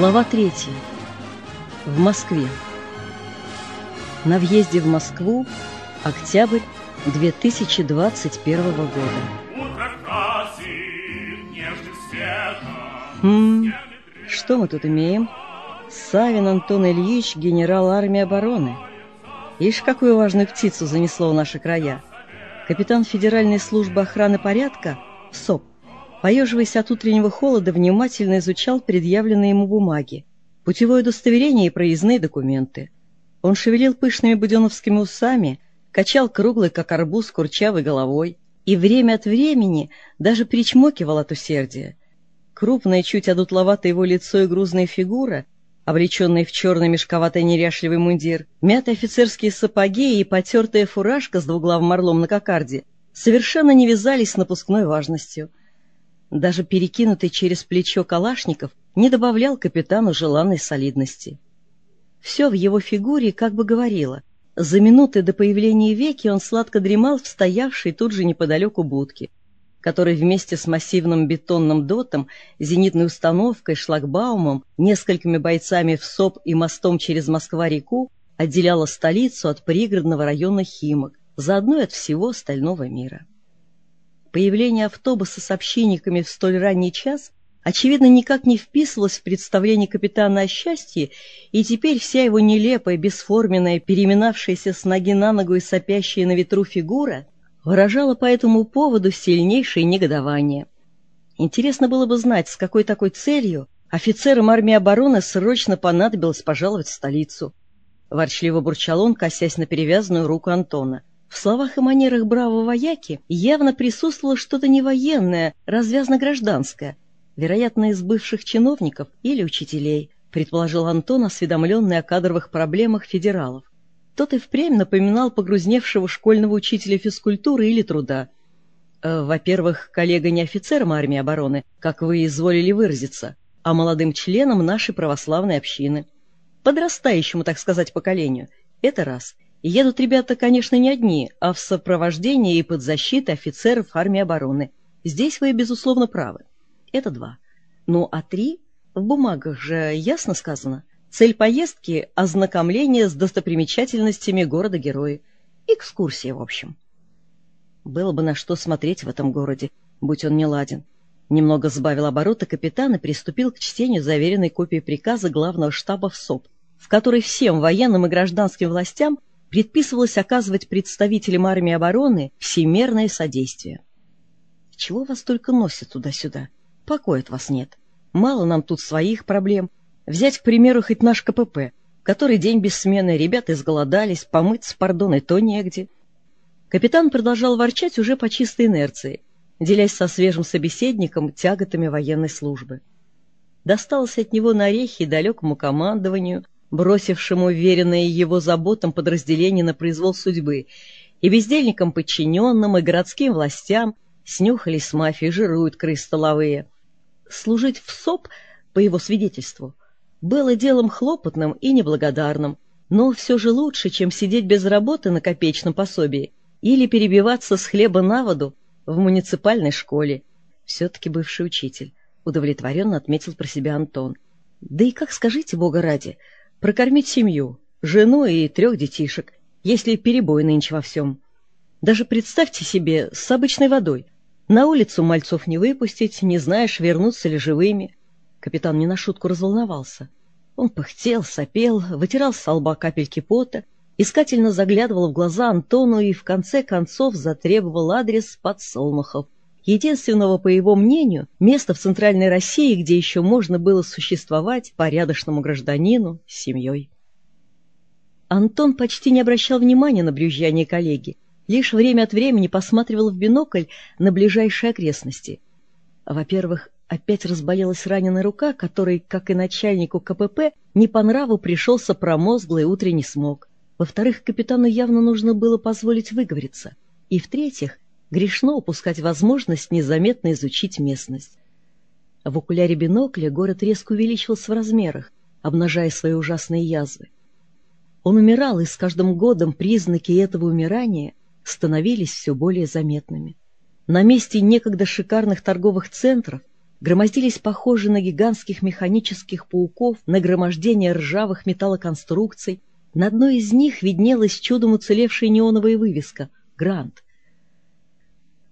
Глава третья. В Москве. На въезде в Москву. Октябрь 2021 года. Хм, что мы тут имеем? Савин Антон Ильич, генерал армии обороны. Ишь, какую важную птицу занесло в наши края. Капитан Федеральной службы охраны порядка, СОП, поеживаясь от утреннего холода, внимательно изучал предъявленные ему бумаги, путевое удостоверение и проездные документы. Он шевелил пышными буденовскими усами, качал круглый, как арбуз, курчавой головой и время от времени даже причмокивал от усердия. Крупное, чуть одутловатое его лицо и грузная фигура, облеченные в черный мешковатый неряшливый мундир, мятые офицерские сапоги и потертая фуражка с двуглавым орлом на кокарде совершенно не вязались с напускной важностью — даже перекинутый через плечо Калашников не добавлял капитану желанной солидности. Все в его фигуре как бы говорило. За минуты до появления Веки он сладко дремал в стоявшей тут же неподалеку будке, который вместе с массивным бетонным дотом, зенитной установкой, шлагбаумом, несколькими бойцами в СОП и мостом через Москва-реку отделяла столицу от пригородного района Химок, заодно и от всего остального мира. Появление автобуса с общинниками в столь ранний час, очевидно, никак не вписывалось в представление капитана о счастье, и теперь вся его нелепая, бесформенная, переминавшаяся с ноги на ногу и сопящая на ветру фигура выражала по этому поводу сильнейшее негодование. Интересно было бы знать, с какой такой целью офицерам армии обороны срочно понадобилось пожаловать в столицу. Ворчливо бурчал он, косясь на перевязанную руку Антона. В словах и манерах бравого вояки явно присутствовало что-то не военное, развязно-гражданское, вероятно, из бывших чиновников или учителей, предположил Антон, осведомленный о кадровых проблемах федералов. Тот и впрямь напоминал погрузневшего школьного учителя физкультуры или труда. Э, во-первых, коллега не офицером армии обороны, как вы изволили выразиться, а молодым членом нашей православной общины. Подрастающему, так сказать, поколению. Это раз. Едут ребята, конечно, не одни, а в сопровождении и под защитой офицеров армии обороны. Здесь вы, безусловно, правы. Это два. Ну, а три? В бумагах же ясно сказано. Цель поездки – ознакомление с достопримечательностями города-героя. Экскурсия, в общем. Было бы на что смотреть в этом городе, будь он не ладен. Немного сбавил обороты капитан и приступил к чтению заверенной копии приказа главного штаба в СОП, в которой всем военным и гражданским властям предписывалось оказывать представителям армии обороны всемерное содействие. Чего вас только носят туда-сюда? Покоя от вас нет. Мало нам тут своих проблем. Взять, к примеру, хоть наш КПП, который день без смены, ребята изголодались, помыться, пардон, и то негде. Капитан продолжал ворчать уже по чистой инерции, делясь со свежим собеседником тяготами военной службы. Досталось от него на орехи далекому командованию — бросившему уверенное его заботам подразделение на произвол судьбы, и бездельникам подчиненным, и городским властям снюхались с мафией, жируют крыс столовые. Служить в СОП, по его свидетельству, было делом хлопотным и неблагодарным, но все же лучше, чем сидеть без работы на копеечном пособии или перебиваться с хлеба на воду в муниципальной школе. Все-таки бывший учитель, удовлетворенно отметил про себя Антон. Да и как, скажите, бога ради, Прокормить семью, жену и трех детишек, если перебой нынче во всем. Даже представьте себе с обычной водой. На улицу мальцов не выпустить, не знаешь, вернутся ли живыми. Капитан не на шутку разволновался. Он пыхтел, сопел, вытирал с лба капельки пота, искательно заглядывал в глаза Антону и в конце концов затребовал адрес подсолнухов, единственного, по его мнению, места в Центральной России, где еще можно было существовать порядочному гражданину с семьей. Антон почти не обращал внимания на брюзжание коллеги, лишь время от времени посматривал в бинокль на ближайшие окрестности. Во-первых, опять разболелась раненая рука, которой, как и начальнику КПП, не по нраву пришелся промозглый утренний смог. Во-вторых, капитану явно нужно было позволить выговориться. И в-третьих, грешно упускать возможность незаметно изучить местность. В окуляре бинокля город резко увеличивался в размерах, обнажая свои ужасные язвы. Он умирал, и с каждым годом признаки этого умирания становились все более заметными. На месте некогда шикарных торговых центров громоздились похожие на гигантских механических пауков нагромождение ржавых металлоконструкций. На одной из них виднелась чудом уцелевшая неоновая вывеска «Грант».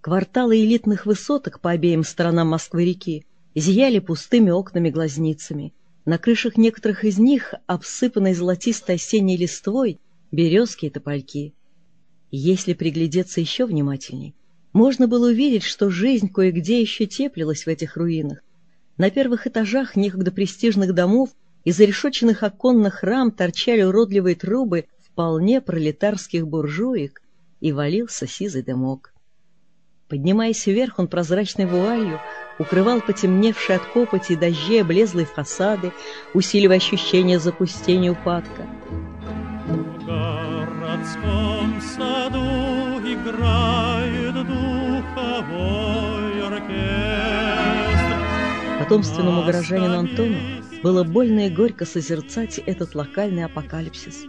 Кварталы элитных высоток по обеим сторонам Москвы-реки зияли пустыми окнами-глазницами. На крышах некоторых из них, обсыпанной золотистой осенней листвой, березки и топольки. Если приглядеться еще внимательней, можно было увидеть, что жизнь кое-где еще теплилась в этих руинах. На первых этажах некогда престижных домов из решетченных оконных рам торчали уродливые трубы вполне пролетарских буржуек, и валился сизый дымок. Поднимаясь вверх, он прозрачной вуалью укрывал потемневшие от копоти и дождей облезлые фасады, усиливая ощущение запустения упадка. В городском саду играет духовой оркестр. Потомственному горожанину Антону было больно и горько созерцать этот локальный апокалипсис.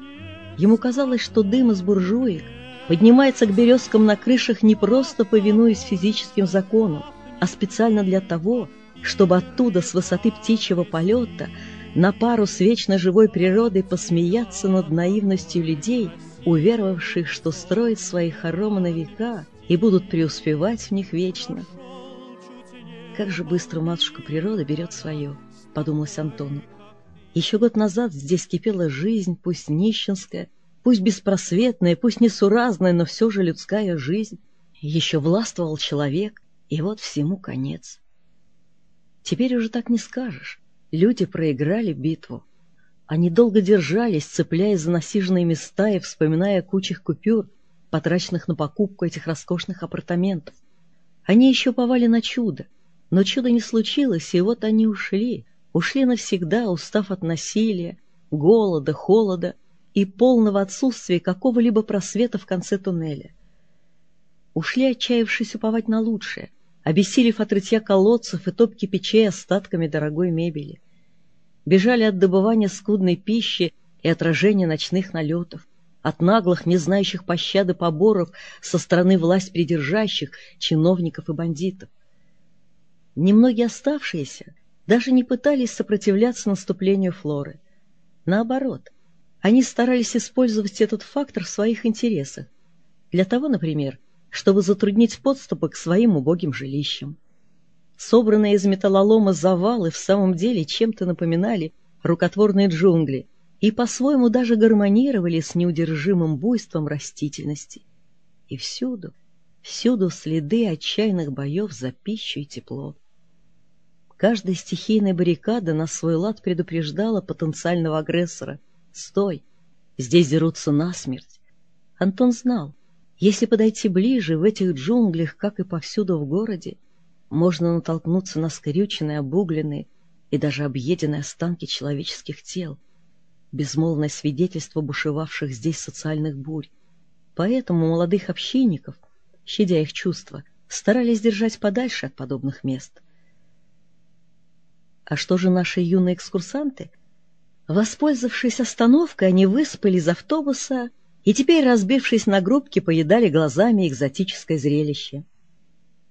Ему казалось, что дым из буржуек поднимается к березкам на крышах не просто повинуясь физическим законам, а специально для того, чтобы оттуда, с высоты птичьего полета, на пару с вечно живой природой посмеяться над наивностью людей, уверовавших, что строят свои хоромы на века и будут преуспевать в них вечно. Как же быстро матушка природа берет свое, подумалось Антону. Еще год назад здесь кипела жизнь, пусть нищенская, пусть беспросветная, пусть несуразная, но все же людская жизнь. Еще властвовал человек, и вот всему конец. Теперь уже так не скажешь. Люди проиграли битву. Они долго держались, цепляясь за насиженные места и вспоминая о кучах купюр, потраченных на покупку этих роскошных апартаментов. Они еще повали на чудо, но чудо не случилось, и вот они ушли, ушли навсегда, устав от насилия, голода, холода и полного отсутствия какого-либо просвета в конце туннеля. Ушли, отчаявшись уповать на лучшее, обессилев от рытья колодцев и топки печей остатками дорогой мебели. Бежали от добывания скудной пищи и отражения ночных налетов, от наглых, не знающих пощады поборов со стороны власть придержащих, чиновников и бандитов. Немногие оставшиеся даже не пытались сопротивляться наступлению Флоры. Наоборот, они старались использовать этот фактор в своих интересах. Для того, например, чтобы затруднить подступы к своим убогим жилищам. Собранные из металлолома завалы в самом деле чем-то напоминали рукотворные джунгли и по-своему даже гармонировали с неудержимым буйством растительности. И всюду, всюду следы отчаянных боев за пищу и тепло. Каждая стихийная баррикада на свой лад предупреждала потенциального агрессора. «Стой! Здесь дерутся насмерть!» Антон знал, если подойти ближе, в этих джунглях, как и повсюду в городе, можно натолкнуться на скрюченные, обугленные и даже объеденные останки человеческих тел, безмолвное свидетельство бушевавших здесь социальных бурь. Поэтому молодых общинников, щадя их чувства, старались держать подальше от подобных мест. А что же наши юные экскурсанты? Воспользовавшись остановкой, они выспали из автобуса и теперь, разбившись на группки, поедали глазами экзотическое зрелище.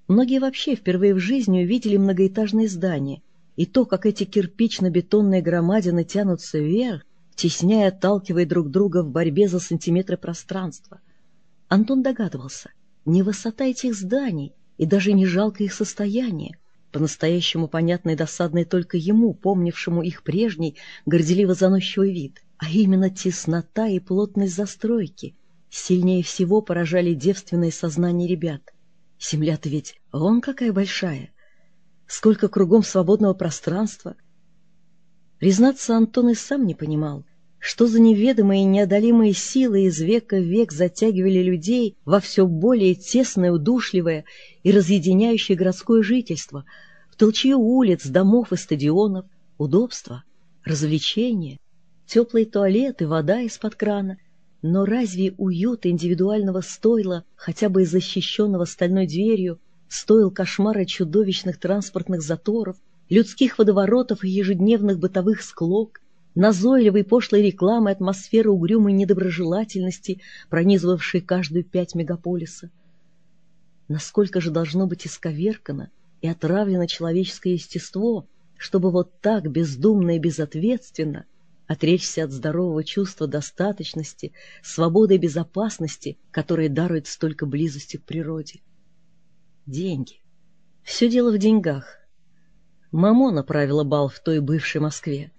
Многие вообще впервые в жизни увидели многоэтажные здания, и то, как эти кирпично-бетонные громадины тянутся вверх, тесняя, отталкивая друг друга в борьбе за сантиметры пространства. Антон догадывался, не высота этих зданий и даже не жалко их состояние, по-настоящему понятно и досадное только ему, помнившему их прежний, горделиво заносчивый вид — а именно теснота и плотность застройки сильнее всего поражали девственное сознание ребят. Земля-то ведь вон какая большая! Сколько кругом свободного пространства! Признаться, Антон и сам не понимал, что за неведомые и неодолимые силы из века в век затягивали людей во все более тесное, удушливое и разъединяющее городское жительство, в толчью улиц, домов и стадионов, удобства, развлечения — теплые туалеты, вода из-под крана. Но разве уют индивидуального стойла, хотя бы и защищенного стальной дверью, стоил кошмара чудовищных транспортных заторов, людских водоворотов и ежедневных бытовых склок, назойливой пошлой рекламы атмосферы угрюмой недоброжелательности, пронизывавшей каждую пять мегаполиса? Насколько же должно быть исковеркано и отравлено человеческое естество, чтобы вот так бездумно и безответственно отречься от здорового чувства достаточности, свободы и безопасности, которые даруют столько близости к природе. Деньги. Все дело в деньгах. Мамона правила бал в той бывшей Москве.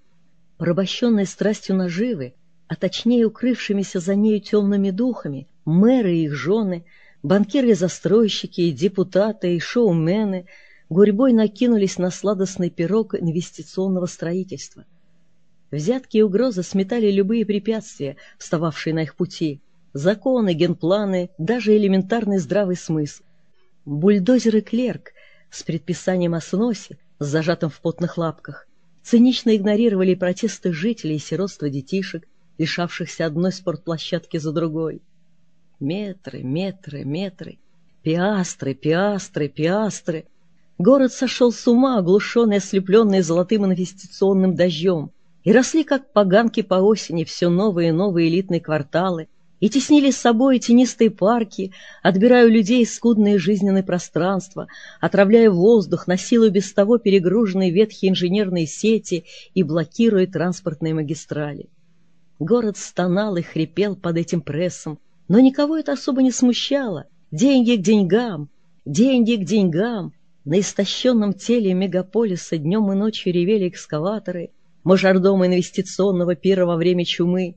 Порабощенной страстью наживы, а точнее укрывшимися за нею темными духами, мэры и их жены, банкиры-застройщики, депутаты и шоумены гурьбой накинулись на сладостный пирог инвестиционного строительства. Взятки и угрозы сметали любые препятствия, встававшие на их пути. Законы, генпланы, даже элементарный здравый смысл. Бульдозер и клерк с предписанием о сносе, с зажатым в потных лапках, цинично игнорировали протесты жителей и сиротства детишек, лишавшихся одной спортплощадки за другой. Метры, метры, метры, пиастры, пиастры, пиастры. Город сошел с ума, оглушенный, ослепленный золотым инвестиционным дождем, и росли, как поганки по осени, все новые и новые элитные кварталы, и теснили с собой тенистые парки, отбирая у людей скудные жизненные пространства, отравляя воздух, насилуя без того перегруженные ветхие инженерные сети и блокируя транспортные магистрали. Город стонал и хрипел под этим прессом, но никого это особо не смущало. Деньги к деньгам, деньги к деньгам. На истощенном теле мегаполиса днем и ночью ревели экскаваторы, мажордом инвестиционного пира во время чумы.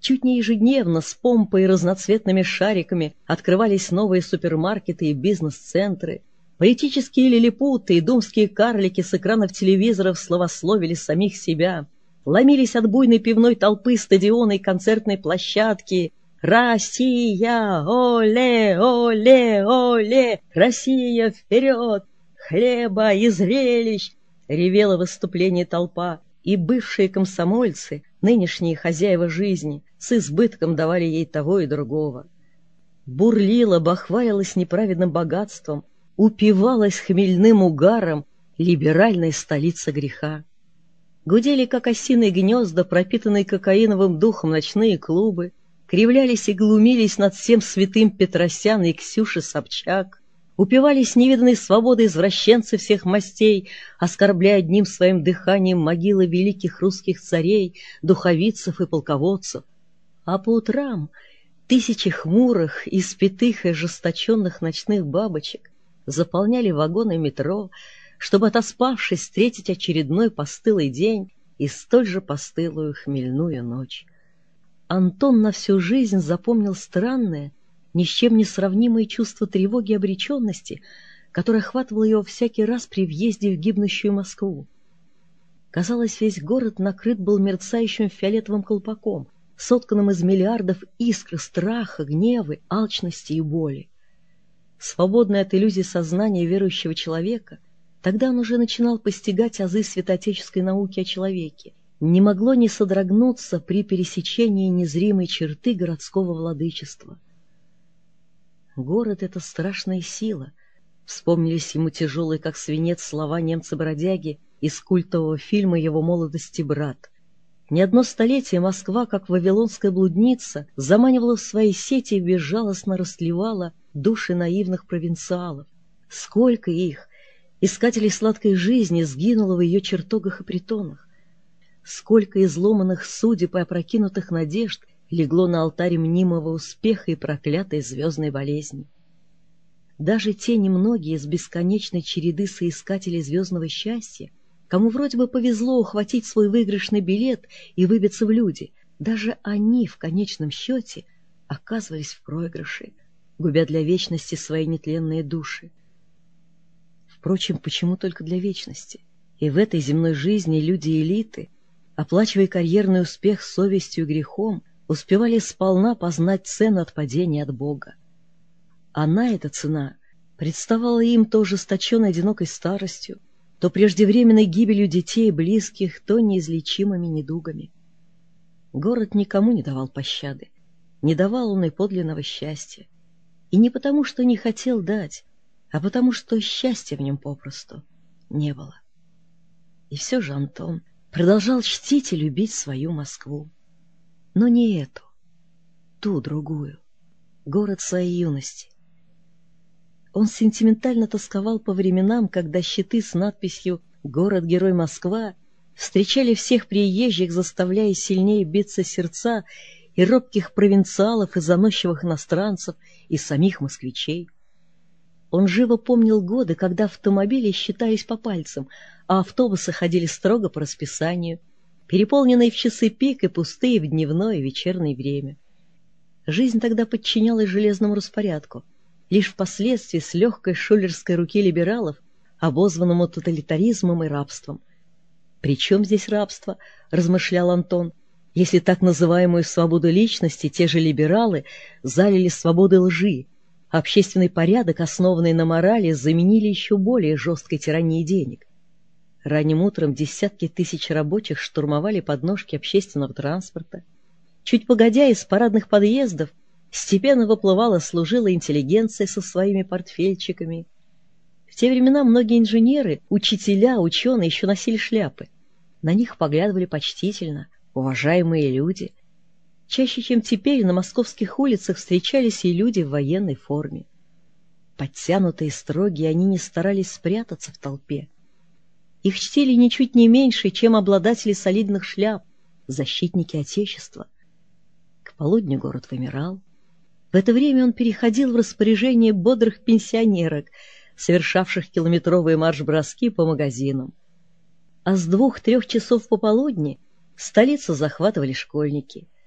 Чуть не ежедневно с помпой и разноцветными шариками открывались новые супермаркеты и бизнес-центры. Политические лилипуты и думские карлики с экранов телевизоров словословили самих себя. Ломились от буйной пивной толпы стадиона и концертной площадки. «Россия! Оле! Оле! Оле! Россия вперед! Хлеба и зрелищ!» — ревела выступление толпа и бывшие комсомольцы, нынешние хозяева жизни, с избытком давали ей того и другого. Бурлила, бахвалилась неправедным богатством, упивалась хмельным угаром либеральная столица греха. Гудели, как осиные гнезда, пропитанные кокаиновым духом ночные клубы, кривлялись и глумились над всем святым Петросян и Ксюши Собчак, упивались невиданной свободой извращенцы всех мастей, оскорбляя одним своим дыханием могилы великих русских царей, духовицев и полководцев. А по утрам тысячи хмурых, испитых и ожесточенных ночных бабочек заполняли вагоны метро, чтобы, отоспавшись, встретить очередной постылый день и столь же постылую хмельную ночь. Антон на всю жизнь запомнил странное, ни с чем не сравнимое чувство тревоги и обреченности, которое охватывало его всякий раз при въезде в гибнущую Москву. Казалось, весь город накрыт был мерцающим фиолетовым колпаком, сотканным из миллиардов искр страха, гнева, алчности и боли. Свободный от иллюзий сознания верующего человека, тогда он уже начинал постигать азы святоотеческой науки о человеке, не могло не содрогнуться при пересечении незримой черты городского владычества — Город — это страшная сила. Вспомнились ему тяжелые, как свинец, слова немца-бродяги из культового фильма его молодости «Брат». Не одно столетие Москва, как вавилонская блудница, заманивала в свои сети и безжалостно растлевала души наивных провинциалов. Сколько их, искателей сладкой жизни, сгинуло в ее чертогах и притонах. Сколько изломанных судеб и опрокинутых надежд легло на алтарь мнимого успеха и проклятой звездной болезни. Даже те немногие из бесконечной череды соискателей звездного счастья, кому вроде бы повезло ухватить свой выигрышный билет и выбиться в люди, даже они в конечном счете оказывались в проигрыше, губя для вечности свои нетленные души. Впрочем, почему только для вечности? И в этой земной жизни люди-элиты, оплачивая карьерный успех совестью и грехом, успевали сполна познать цену отпадения от Бога. Она, эта цена, представала им то ожесточенной одинокой старостью, то преждевременной гибелью детей и близких, то неизлечимыми недугами. Город никому не давал пощады, не давал он и подлинного счастья. И не потому, что не хотел дать, а потому, что счастья в нем попросту не было. И все же Антон продолжал чтить и любить свою Москву но не эту, ту другую, город своей юности. Он сентиментально тосковал по временам, когда щиты с надписью «Город-герой Москва» встречали всех приезжих, заставляя сильнее биться сердца и робких провинциалов, и заносчивых иностранцев, и самих москвичей. Он живо помнил годы, когда автомобили считались по пальцам, а автобусы ходили строго по расписанию, переполненные в часы пик и пустые в дневное и вечернее время. Жизнь тогда подчинялась железному распорядку. Лишь впоследствии с легкой шулерской руки либералов, обозванному тоталитаризмом и рабством. «При чем здесь рабство?» — размышлял Антон. «Если так называемую свободу личности те же либералы залили свободой лжи, общественный порядок, основанный на морали, заменили еще более жесткой тиранией денег. Ранним утром десятки тысяч рабочих штурмовали подножки общественного транспорта. Чуть погодя из парадных подъездов степенно выплывала служила интеллигенция со своими портфельчиками. В те времена многие инженеры, учителя, ученые еще носили шляпы. На них поглядывали почтительно, уважаемые люди — Чаще, чем теперь, на московских улицах встречались и люди в военной форме. Подтянутые и строгие, они не старались спрятаться в толпе. Их чтили ничуть не меньше, чем обладатели солидных шляп, защитники Отечества. К полудню город вымирал. В это время он переходил в распоряжение бодрых пенсионерок, совершавших километровые марш-броски по магазинам. А с двух-трех часов пополудни столицу захватывали школьники —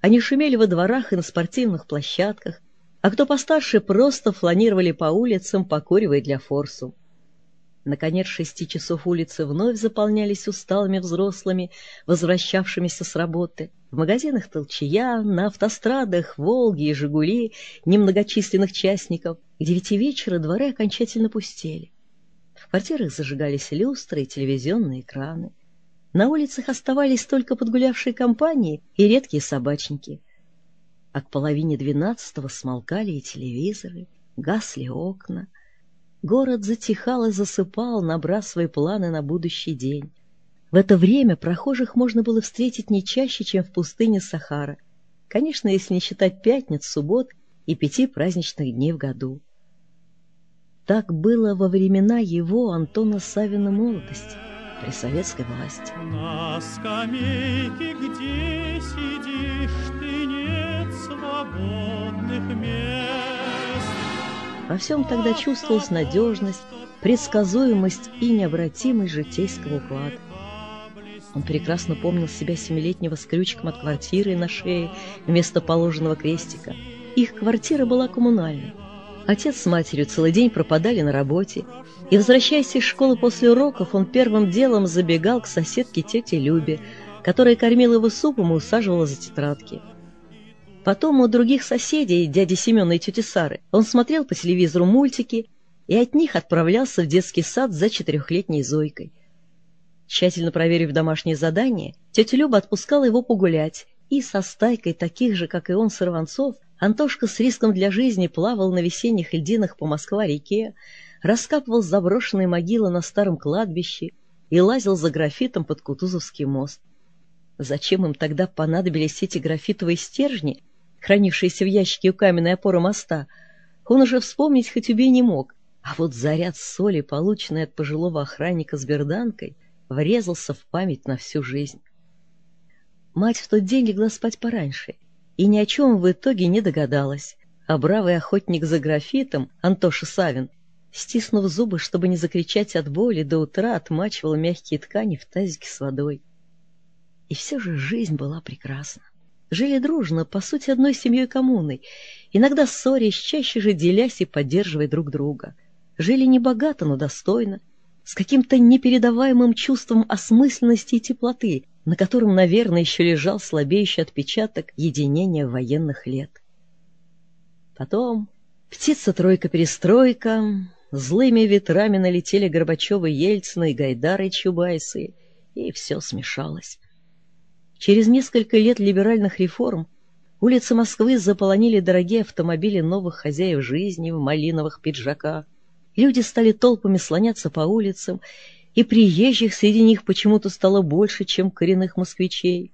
они шумели во дворах и на спортивных площадках, а кто постарше просто фланировали по улицам, покуривая для форсу. Наконец, шести часов улицы вновь заполнялись усталыми взрослыми, возвращавшимися с работы. В магазинах толчья, на автострадах «Волги» и «Жигули» немногочисленных частников. К девяти вечера дворы окончательно пустели. В квартирах зажигались люстры и телевизионные экраны. На улицах оставались только подгулявшие компании и редкие собачники. А к половине двенадцатого смолкали и телевизоры, гасли окна. Город затихал и засыпал, набрасывая планы на будущий день. В это время прохожих можно было встретить не чаще, чем в пустыне Сахара. Конечно, если не считать пятниц, суббот и пяти праздничных дней в году. Так было во времена его, Антона Савина, молодости при советской власти. На скамейке, где сидишь, ты нет свободных мест. Во всем тогда чувствовалась надежность, предсказуемость и необратимость житейского уклада. Он прекрасно помнил себя семилетнего с крючком от квартиры на шее вместо положенного крестика. Их квартира была коммунальной. Отец с матерью целый день пропадали на работе, и, возвращаясь из школы после уроков, он первым делом забегал к соседке тете Любе, которая кормила его супом и усаживала за тетрадки. Потом у других соседей, дяди Семена и тети Сары, он смотрел по телевизору мультики и от них отправлялся в детский сад за четырехлетней Зойкой. Тщательно проверив домашние задания, тетя Люба отпускала его погулять, и со стайкой таких же, как и он, сорванцов, Антошка с риском для жизни плавал на весенних льдинах по Москва-реке, раскапывал заброшенные могилы на старом кладбище и лазил за графитом под Кутузовский мост. Зачем им тогда понадобились эти графитовые стержни, хранившиеся в ящике у каменной опоры моста, он уже вспомнить хоть убей не мог, а вот заряд соли, полученный от пожилого охранника с берданкой, врезался в память на всю жизнь. Мать в тот день легла спать пораньше и ни о чем в итоге не догадалась, а бравый охотник за графитом Антоша Савин Стиснув зубы, чтобы не закричать от боли, до утра отмачивал мягкие ткани в тазике с водой. И все же жизнь была прекрасна. Жили дружно, по сути, одной семьей коммуной, иногда ссорясь, чаще же делясь и поддерживая друг друга. Жили не богато, но достойно, с каким-то непередаваемым чувством осмысленности и теплоты, на котором, наверное, еще лежал слабеющий отпечаток единения военных лет. Потом птица-тройка-перестройка, Злыми ветрами налетели Горбачевы, Ельцины, Гайдары Чубайсы, и все смешалось. Через несколько лет либеральных реформ улицы Москвы заполонили дорогие автомобили новых хозяев жизни в малиновых пиджаках. Люди стали толпами слоняться по улицам, и приезжих среди них почему-то стало больше, чем коренных москвичей.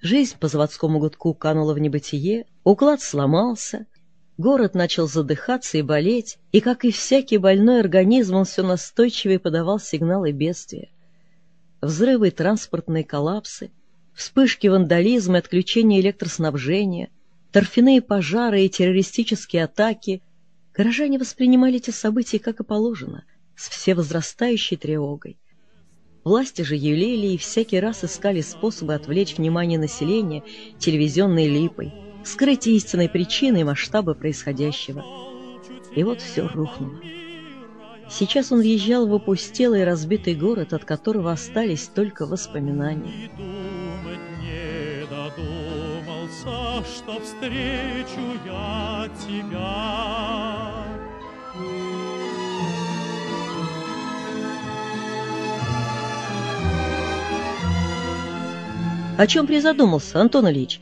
Жизнь по заводскому гудку канула в небытие, уклад сломался, Город начал задыхаться и болеть, и, как и всякий больной организм, он все настойчивее подавал сигналы бедствия. Взрывы транспортные коллапсы, вспышки вандализма и отключения электроснабжения, торфяные пожары и террористические атаки. Горожане воспринимали эти события как и положено, с всевозрастающей тревогой. Власти же юлили и всякий раз искали способы отвлечь внимание населения телевизионной липой, скрыть истинной причины и масштабы происходящего. И вот все рухнуло. Сейчас он въезжал в опустелый разбитый город, от которого остались только воспоминания. Что встречу я тебя. О чем призадумался, Антон Ильич?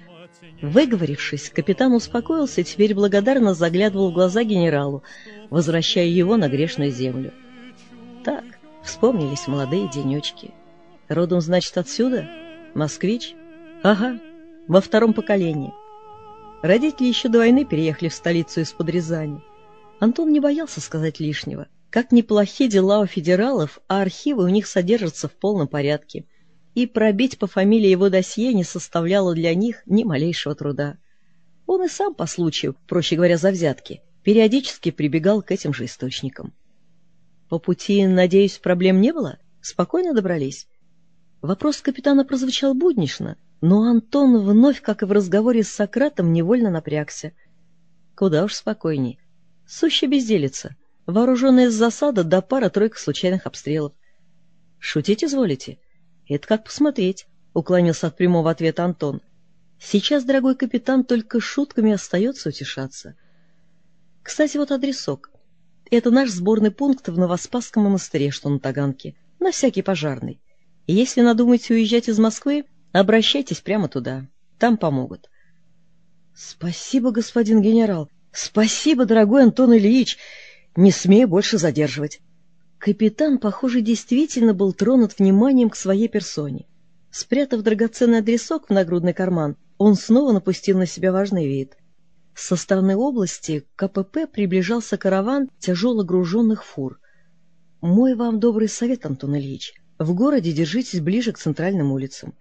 Выговорившись, капитан успокоился и теперь благодарно заглядывал в глаза генералу, возвращая его на грешную землю. Так, вспомнились молодые денечки. Родом, значит, отсюда? Москвич? Ага, во втором поколении. Родители еще до войны переехали в столицу из-под Рязани. Антон не боялся сказать лишнего. Как неплохие дела у федералов, а архивы у них содержатся в полном порядке. И пробить по фамилии его досье не составляло для них ни малейшего труда. Он и сам по случаю, проще говоря, за взятки, периодически прибегал к этим же источникам. По пути, надеюсь, проблем не было? Спокойно добрались? Вопрос капитана прозвучал буднично, но Антон вновь, как и в разговоре с Сократом, невольно напрягся. Куда уж спокойней. Сущая безделица. Вооруженная с засада до пара-тройка случайных обстрелов. «Шутить изволите?» «Это как посмотреть», — уклонился от прямого ответа Антон. «Сейчас, дорогой капитан, только шутками остается утешаться. Кстати, вот адресок. Это наш сборный пункт в Новоспасском монастыре, что на Таганке, на всякий пожарный. Если надумаете уезжать из Москвы, Обращайтесь прямо туда. Там помогут. Спасибо, господин генерал. Спасибо, дорогой Антон Ильич. Не смею больше задерживать. Капитан, похоже, действительно был тронут вниманием к своей персоне. Спрятав драгоценный адресок в нагрудный карман, он снова напустил на себя важный вид. Со стороны области к КПП приближался караван тяжело груженных фур. Мой вам добрый совет, Антон Ильич. В городе держитесь ближе к центральным улицам.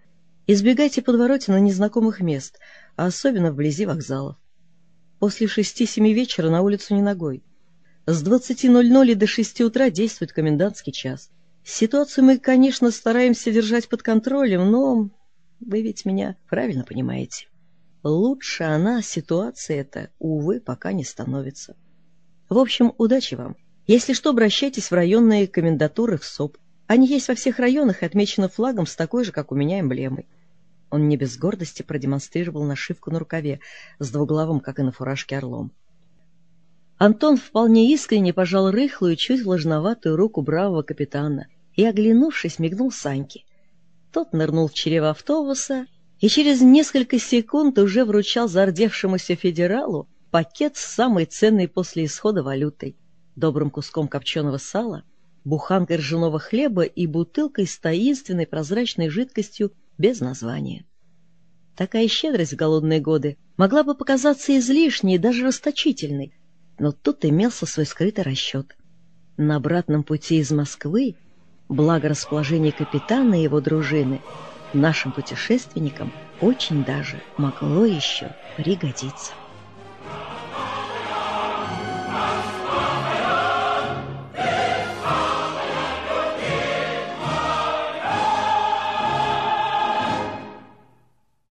Избегайте подворотен незнакомых мест, а особенно вблизи вокзалов. После шести-семи вечера на улицу не ногой. С 20.00 до 6 утра действует комендантский час. Ситуацию мы, конечно, стараемся держать под контролем, но вы ведь меня правильно понимаете. Лучше она, ситуация эта, увы, пока не становится. В общем, удачи вам. Если что, обращайтесь в районные комендатуры в СОП. Они есть во всех районах и отмечены флагом с такой же, как у меня, эмблемой. Он не без гордости продемонстрировал нашивку на рукаве с двуглавым, как и на фуражке, орлом. Антон вполне искренне пожал рыхлую, чуть влажноватую руку бравого капитана и, оглянувшись, мигнул Саньке. Тот нырнул в чрево автобуса и через несколько секунд уже вручал зардевшемуся федералу пакет с самой ценной после исхода валютой, добрым куском копченого сала, буханкой ржаного хлеба и бутылкой с таинственной прозрачной жидкостью без названия. Такая щедрость в голодные годы могла бы показаться излишней даже расточительной, но тут имелся свой скрытый расчет. На обратном пути из Москвы благо расположение капитана и его дружины нашим путешественникам очень даже могло еще пригодиться.